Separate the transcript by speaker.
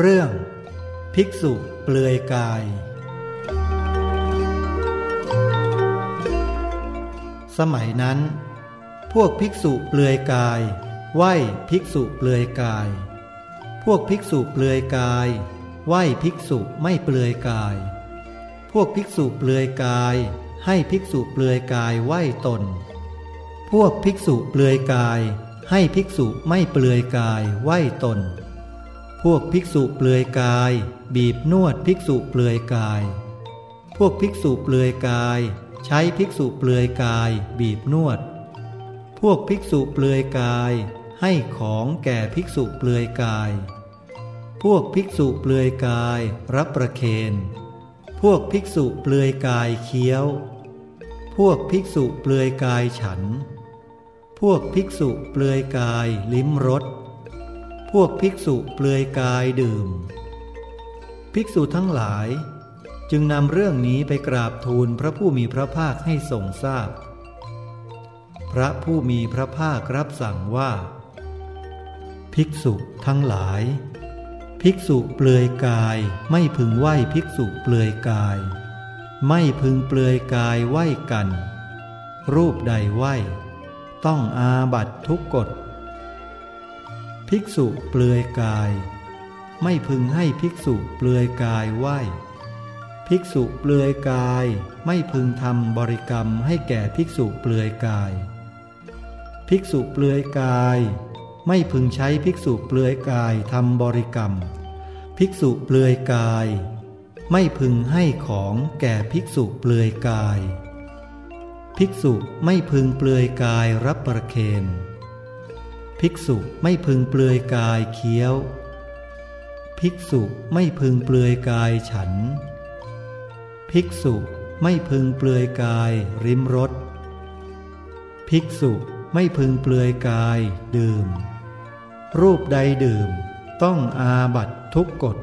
Speaker 1: เรื่อง ภิกษุเปลือยกาย สมัยนั้น พวกภิกษุเปลือยกายไหว้ภิกษุเปลือยกาย พวกภิกษุเปลือยกายไหว้ภิกษุไม่เปลือยกาย พวกภิกษุเปลือยกาย ให้ภิกษุเปลือยกายไหว้ตน พวกภิกษุเปลือยกาย ให้ภิกษุไม่เปลือยกายไหว้ตน พวกภิกษุเปลือยกาย บีบนวดภิกษุเปลือยกาย พวกภิกษุเปลือยกาย ใช้ภิกษุเปลือยกาย บีบนวด พวกภิกษุเปลือยกาย ให้ของแก่ภิกษุเปลือยกาย พวกภิกษุเปลือยกาย รับประเคนพวกภิกษุเปลือยกายเคี้ยว พวกภิกษุเปลือยกายฉัน พวกภิกษุเปลือยกายลิ้มรส พวกภิกษุเปลือยกายดื่ม ภิกษุทั้งหลาย จึงนำเรื่องนี้ไปกราบทูลพระผู้มีพระภาคให้ทรงทราบพพระผู้มีพระภาครับสั่งว่า ภิกษุทั้งหลาย ภิกษุเปลือยกายไม่พึงไหวภิกษุเปลือยกาย ไม่พึงเปลือยกายไหวกัน รูปใดไหวต้องอาบัตทุกกฎ ภิกษุเปลือยกาย ไม่พึงให้ภิกษุเปลือยกายไหวภิกษุเปลือยกายไม่พึงทำบริกรรมให้แก่ภิกษุเปลือยกาย ภิกษุเปลือยกาย ไม่พึงใช้ภิกษุเปลือยกายทำบริกรรม ภิกษุเปลือยกาย ไม่พึงให้ของแก่ภิกษุเปลือยกาย ภิกษุไม่พึงเปลือยกายรับประเคน ภิกษุไม่พึงเปลือยกายเคี้ยว ภิกษุไม่พึงเปลือยกายฉัน ภิกษุไม่พึงเปลือยกายริมรสภิกษุไม่พึงเปลือยกายดื่ม รูปใดดื่ม ต้องอาบัตทุกกฎ